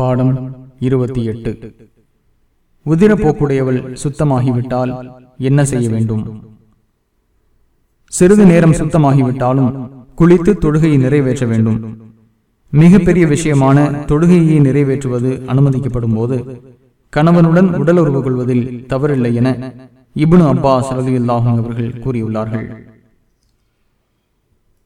பாடம் இருபத்தி எட்டு. உதிரப்போக்குடையவள் சுத்தமாகிவிட்டால் என்ன செய்ய வேண்டும்? சிறிது நேரம் சுத்தமாகிவிட்டாலும் குளித்து தொழுகையை நிறைவேற்ற வேண்டும். மிகப்பெரிய விஷயமான தொழுகையை நிறைவேற்றுவது அனுமதிக்கப்படும் போது கணவனுடன் உடலுறவு கொள்வதில் தவறில்லை என இபுனு அப்பாஸ் ரலியல்லாஹு அவர்கள் கூறியுள்ளார்கள்.